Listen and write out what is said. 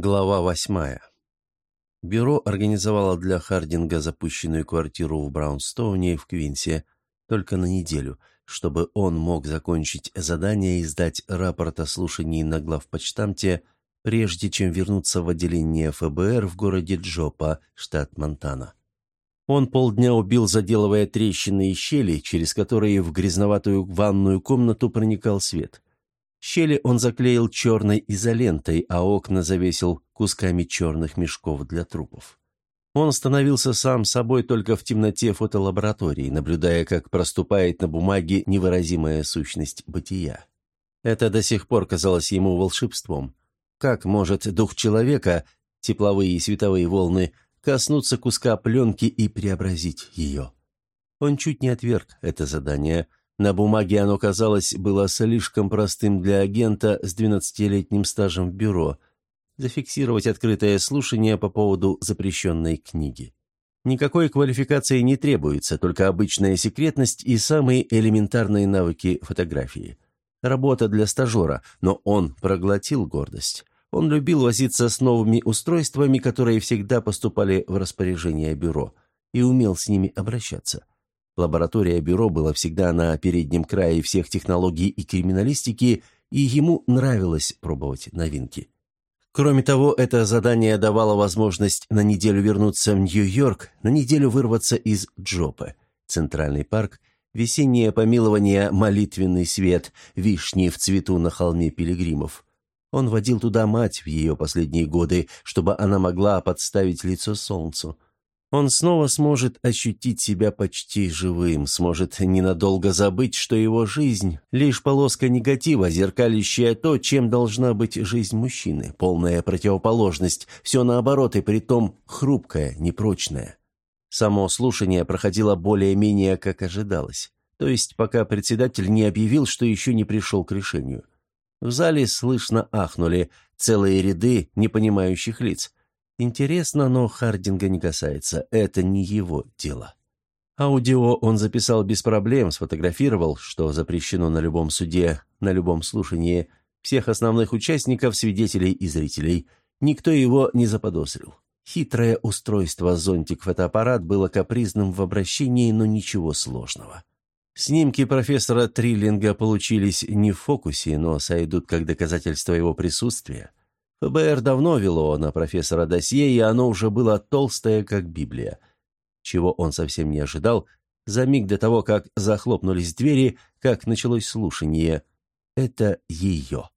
Глава восьмая. Бюро организовало для Хардинга запущенную квартиру в Браунстоуне в Квинсе только на неделю, чтобы он мог закончить задание и сдать рапорт о слушании на главпочтамте, прежде чем вернуться в отделение ФБР в городе Джопа, штат Монтана. Он полдня убил, заделывая трещины и щели, через которые в грязноватую ванную комнату проникал свет – Щели он заклеил черной изолентой, а окна завесил кусками черных мешков для трупов. Он становился сам собой только в темноте фотолаборатории, наблюдая, как проступает на бумаге невыразимая сущность бытия. Это до сих пор казалось ему волшебством. Как может дух человека, тепловые и световые волны, коснуться куска пленки и преобразить ее? Он чуть не отверг это задание – на бумаге оно, казалось, было слишком простым для агента с 12-летним стажем в бюро зафиксировать открытое слушание по поводу запрещенной книги. Никакой квалификации не требуется, только обычная секретность и самые элементарные навыки фотографии. Работа для стажера, но он проглотил гордость. Он любил возиться с новыми устройствами, которые всегда поступали в распоряжение бюро, и умел с ними обращаться. Лаборатория бюро была всегда на переднем крае всех технологий и криминалистики, и ему нравилось пробовать новинки. Кроме того, это задание давало возможность на неделю вернуться в Нью-Йорк, на неделю вырваться из Джопа, Центральный парк, весеннее помилование, молитвенный свет, вишни в цвету на холме пилигримов. Он водил туда мать в ее последние годы, чтобы она могла подставить лицо солнцу. Он снова сможет ощутить себя почти живым, сможет ненадолго забыть, что его жизнь – лишь полоска негатива, зеркалящая то, чем должна быть жизнь мужчины, полная противоположность, все наоборот и притом хрупкая, непрочная. Само слушание проходило более-менее как ожидалось, то есть пока председатель не объявил, что еще не пришел к решению. В зале слышно ахнули целые ряды непонимающих лиц – Интересно, но Хардинга не касается, это не его дело. Аудио он записал без проблем, сфотографировал, что запрещено на любом суде, на любом слушании, всех основных участников, свидетелей и зрителей. Никто его не заподозрил. Хитрое устройство зонтик-фотоаппарат было капризным в обращении, но ничего сложного. Снимки профессора Триллинга получились не в фокусе, но сойдут как доказательство его присутствия. ФБР давно вело на профессора досье, и оно уже было толстое, как Библия. Чего он совсем не ожидал, за миг до того, как захлопнулись двери, как началось слушание. Это ее.